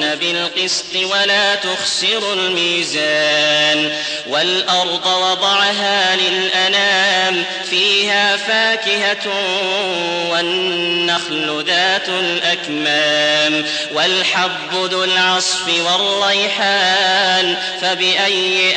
بالقسط ولا تخسروا الميزان والأرض وضعها للأنام فيها فاكهة والنخل ذات الأكمام والحب ذو العصف والريحان فبأي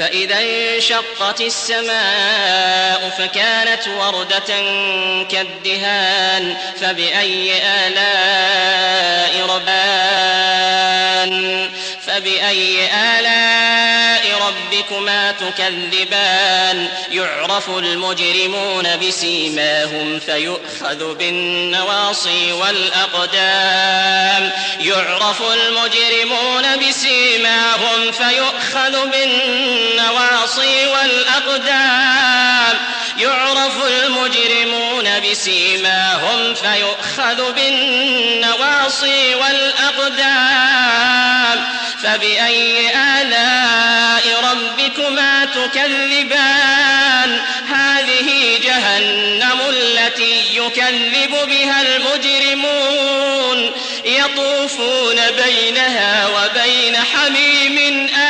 فإذا انشقت السماء فكانت وردة كالدهان فبأي آلاء ربان؟ فبأي آلاء ربكما تكذبان. يعرف المجرمون بسيماهم فيؤخذ بالنواصي والأقدام. يعرف المجرمون بسيماهم فيؤخذ بالنواصي والأقدام. يعرف المجرمون بسيماهم فيؤخذ بالنواصي والأقدام. فبأي آلاء ربكما تكذبان؟ هذه جهنم التي يكذب بها المجرمون. يطوفون بينها وبين حميم آن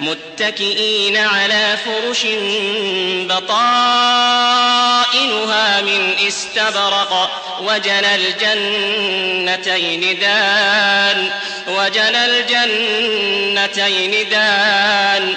متكئين على فرش بطائنها من استبرق وجنى الجنتين دان وجنى الجنتين دان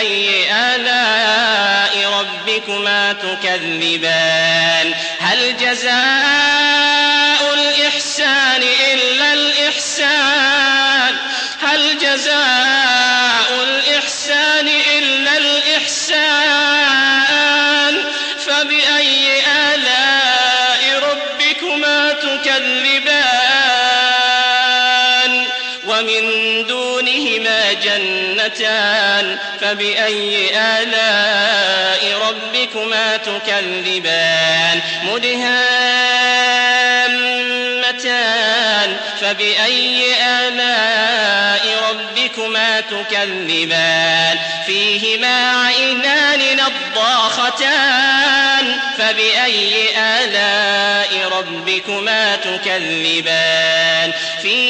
فبأي آلاء ربكما تكذبان؟ هل جزاء الإحسان إلا الإحسان؟ هل جزاء ومن دونهما جنتان فبأي آلاء ربكما تكذبان مدهامتان فبأي آلاء ربكما تكذبان فيهما عينان نضاختان فبأي آلاء ربكما تكذبان فيهما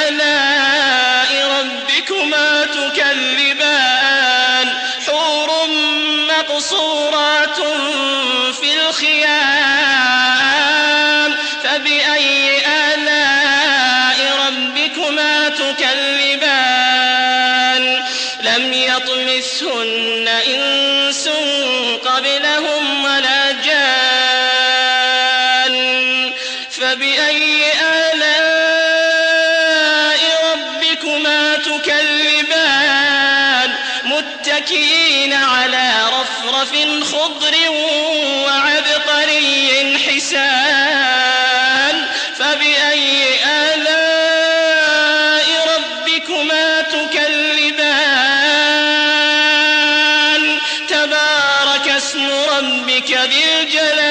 فبأي آلاء ربكما تكذبان؟ لم يطمثهن إنس قبلهم ولا جان. فبأي آلاء ربكما تكذبان؟ متكئين على رفرف خضر وعبقري حسان. ذي الجلال والإكرام